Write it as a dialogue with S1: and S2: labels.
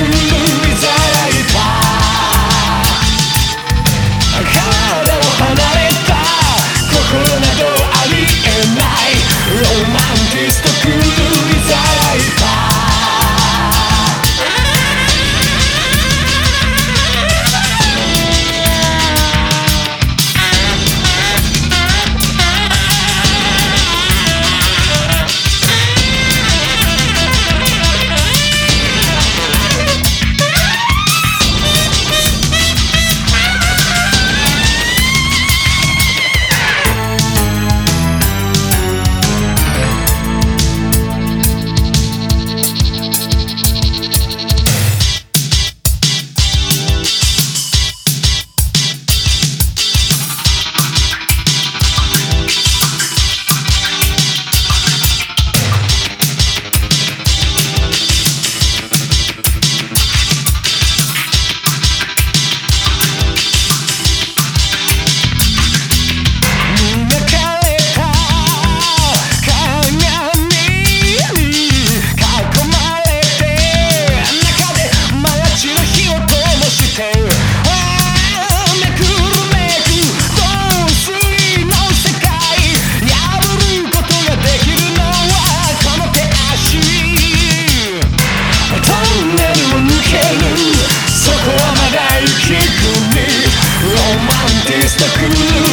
S1: ocean screw